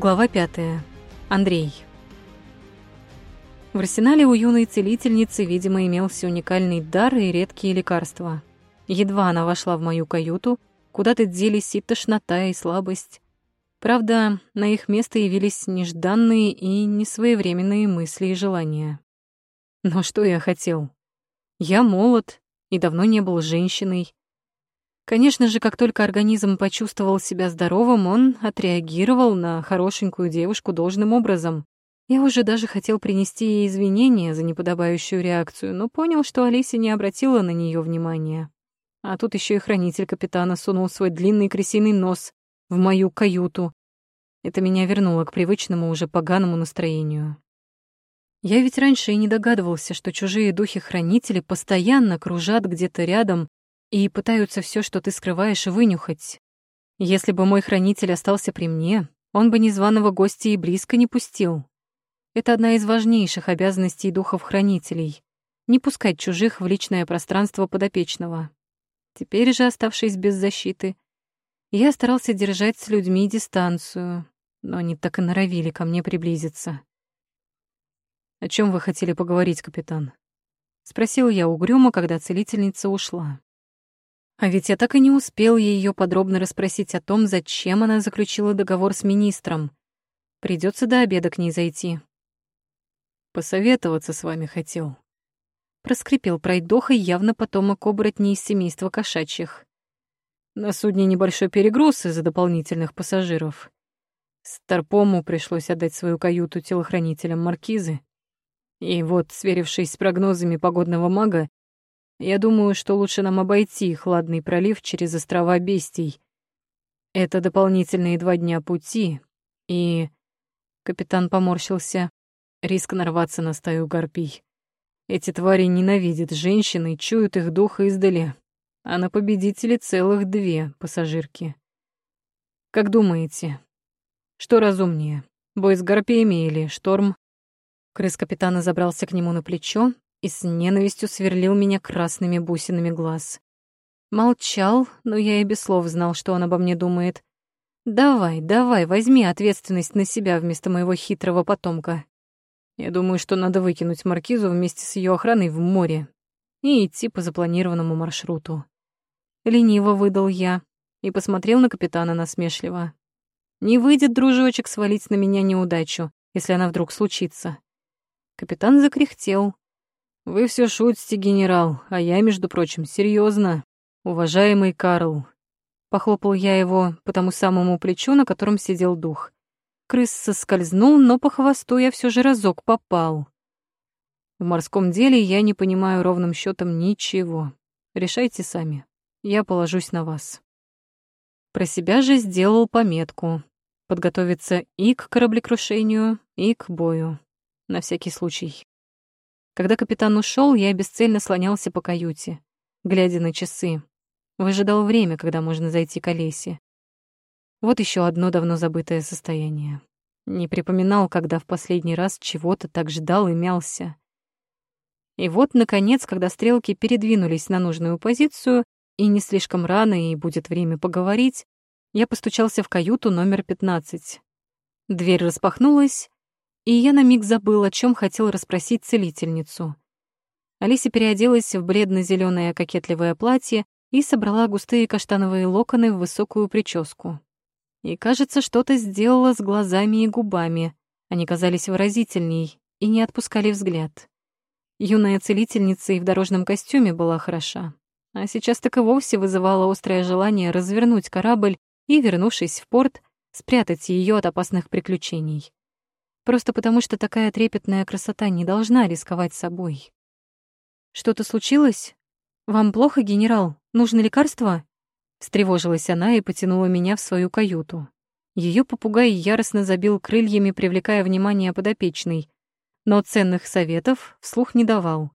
Глава пятая. Андрей. В арсенале у юной целительницы, видимо, имелся уникальный дар и редкие лекарства. Едва она вошла в мою каюту, куда-то делись и тошнота, и слабость. Правда, на их место явились нежданные и несвоевременные мысли и желания. Но что я хотел? Я молод и давно не был женщиной. Конечно же, как только организм почувствовал себя здоровым, он отреагировал на хорошенькую девушку должным образом. Я уже даже хотел принести ей извинения за неподобающую реакцию, но понял, что Алиса не обратила на нее внимания. А тут еще и хранитель капитана сунул свой длинный крысиный нос в мою каюту. Это меня вернуло к привычному уже поганому настроению. Я ведь раньше и не догадывался, что чужие духи-хранители постоянно кружат где-то рядом и пытаются все, что ты скрываешь, вынюхать. Если бы мой хранитель остался при мне, он бы незваного гостя и близко не пустил. Это одна из важнейших обязанностей духов-хранителей — не пускать чужих в личное пространство подопечного. Теперь же, оставшись без защиты, я старался держать с людьми дистанцию, но они так и норовили ко мне приблизиться. «О чем вы хотели поговорить, капитан?» — спросил я угрюмо, когда целительница ушла. А ведь я так и не успел ее подробно расспросить о том, зачем она заключила договор с министром. Придется до обеда к ней зайти. Посоветоваться с вами хотел. Проскрипел пройдоха, явно потомок оборотней из семейства кошачьих. На судне небольшой перегруз из-за дополнительных пассажиров. Старпому пришлось отдать свою каюту телохранителям маркизы. И вот, сверившись с прогнозами погодного мага, я думаю, что лучше нам обойти хладный пролив через острова Бестий. Это дополнительные два дня пути, и... Капитан поморщился. Риск нарваться на стаю гарпий. Эти твари ненавидят женщин и чуют их дух издали, а на победителе целых две пассажирки. Как думаете, что разумнее, бой с гарпиями или шторм? Крыс капитана забрался к нему на плечо и с ненавистью сверлил меня красными бусинами глаз. Молчал, но я и без слов знал, что он обо мне думает. «Давай, давай, возьми ответственность на себя вместо моего хитрого потомка. Я думаю, что надо выкинуть маркизу вместе с ее охраной в море и идти по запланированному маршруту». Лениво выдал я и посмотрел на капитана насмешливо. «Не выйдет, дружочек, свалить на меня неудачу, если она вдруг случится». Капитан закряхтел, вы все шутите, генерал, а я, между прочим, серьезно. Уважаемый Карл. Похлопал я его по тому самому плечу, на котором сидел дух. Крыс соскользнул, но по хвосту я все же разок попал. В морском деле я не понимаю ровным счетом ничего. Решайте сами. Я положусь на вас. Про себя же сделал пометку. Подготовиться и к кораблекрушению, и к бою. На всякий случай. Когда капитан ушел, я бесцельно слонялся по каюте, глядя на часы. Выжидал время, когда можно зайти к Олесе. Вот еще одно давно забытое состояние. Не припоминал, когда в последний раз чего-то так ждал и мялся. И вот, наконец, когда стрелки передвинулись на нужную позицию, и не слишком рано, и будет время поговорить, я постучался в каюту номер 15. Дверь распахнулась, и я на миг забыл, о чем хотел расспросить целительницу. Алиса переоделась в бледно зеленое кокетливое платье и собрала густые каштановые локоны в высокую прическу. И, кажется, что-то сделала с глазами и губами. Они казались выразительней и не отпускали взгляд. Юная целительница и в дорожном костюме была хороша, а сейчас так и вовсе вызывала острое желание развернуть корабль и, вернувшись в порт, спрятать ее от опасных приключений. Просто потому, что такая трепетная красота не должна рисковать собой. «Что-то случилось? Вам плохо, генерал? Нужно лекарство?» Встревожилась она и потянула меня в свою каюту. Ее попугай яростно забил крыльями, привлекая внимание подопечной, но ценных советов вслух не давал.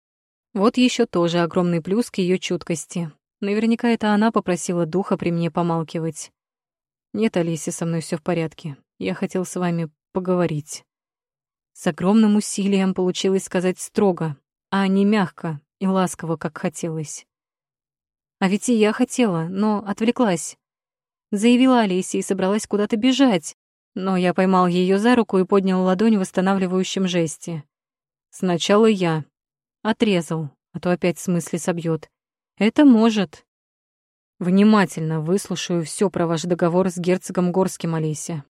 Вот еще тоже огромный плюс к ее чуткости. Наверняка это она попросила духа при мне помалкивать. «Нет, Алисе, со мной все в порядке. Я хотел с вами поговорить». С огромным усилием получилось сказать строго, а не мягко и ласково, как хотелось. А ведь и я хотела, но отвлеклась. Заявила Олеся и собралась куда-то бежать. Но я поймал ее за руку и поднял ладонь в восстанавливающем жесте. Сначала я. Отрезал, а то опять в смысле собьет. Это может. Внимательно выслушаю все про ваш договор с герцогом Горским, Олеся.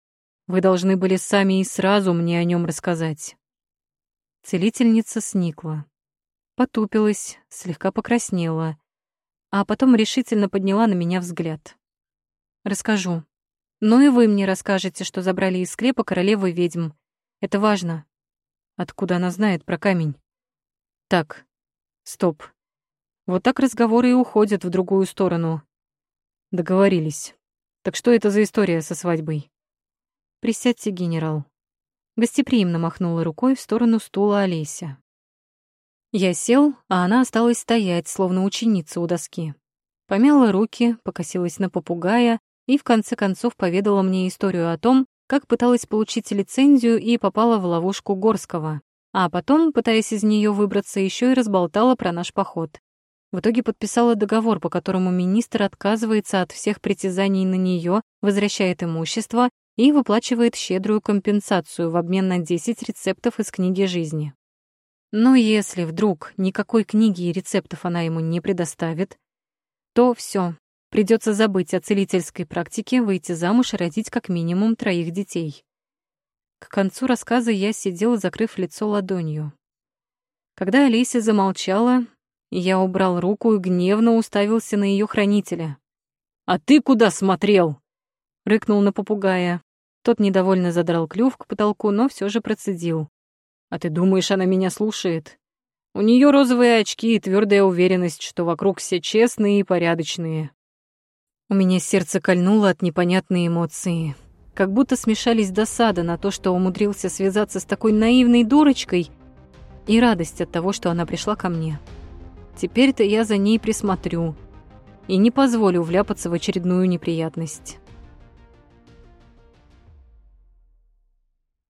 Вы должны были сами и сразу мне о нем рассказать. Целительница сникла. Потупилась, слегка покраснела, а потом решительно подняла на меня взгляд. «Расскажу. Но и вы мне расскажете, что забрали из склепа королевы ведьм. Это важно. Откуда она знает про камень? Так, стоп. Вот так разговоры и уходят в другую сторону. Договорились. Так что это за история со свадьбой? Присядьте, генерал. Гостеприимно махнула рукой в сторону стула Олеся. Я сел, а она осталась стоять, словно ученица у доски. Помяла руки, покосилась на попугая и в конце концов поведала мне историю о том, как пыталась получить лицензию и попала в ловушку Горского, а потом, пытаясь из нее выбраться, еще и разболтала про наш поход. В итоге подписала договор, по которому министр отказывается от всех притязаний на нее, возвращает имущество и выплачивает щедрую компенсацию в обмен на 10 рецептов из книги жизни. Но если вдруг никакой книги и рецептов она ему не предоставит, то все, придется забыть о целительской практике, выйти замуж и родить как минимум троих детей. К концу рассказа я сидела, закрыв лицо ладонью. Когда Алисия замолчала, я убрал руку и гневно уставился на ее хранителя. «А ты куда смотрел?» — рыкнул на попугая. Тот недовольно задрал клюв к потолку, но все же процедил. «А ты думаешь, она меня слушает? У нее розовые очки и твердая уверенность, что вокруг все честные и порядочные». У меня сердце кольнуло от непонятной эмоции. Как будто смешались досада на то, что умудрился связаться с такой наивной дурочкой, и радость от того, что она пришла ко мне. Теперь-то я за ней присмотрю и не позволю вляпаться в очередную неприятность.